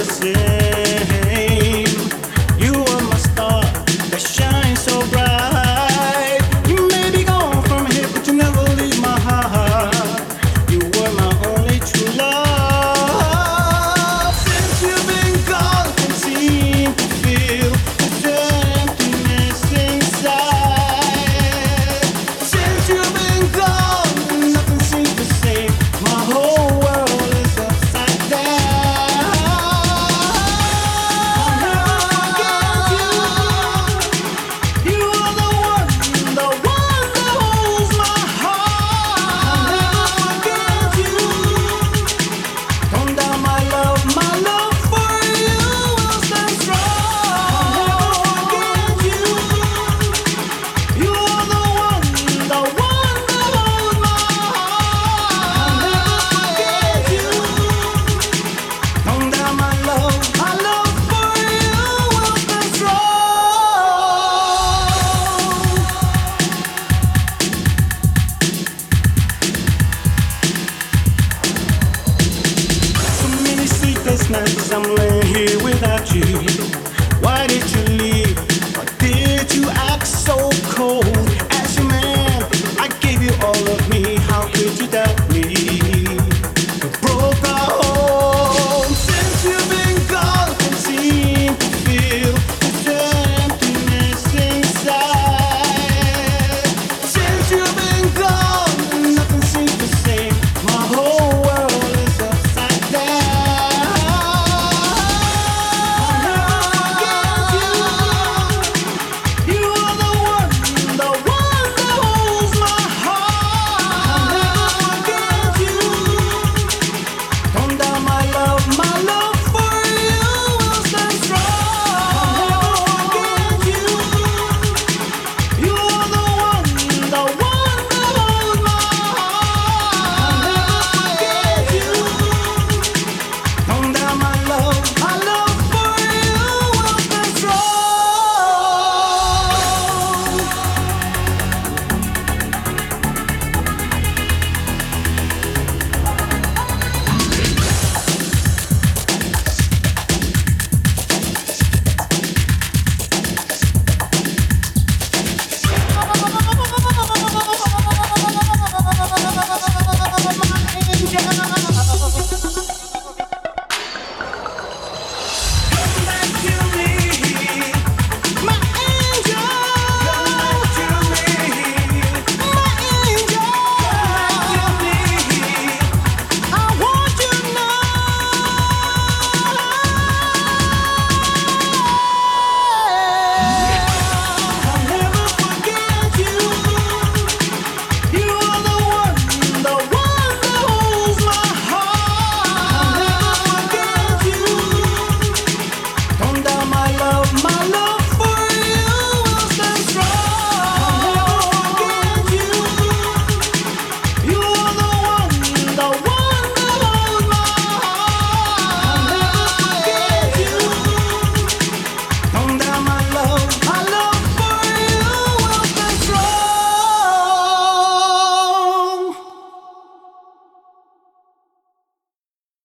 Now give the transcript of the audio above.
the same. I'm laying here without you. Why did you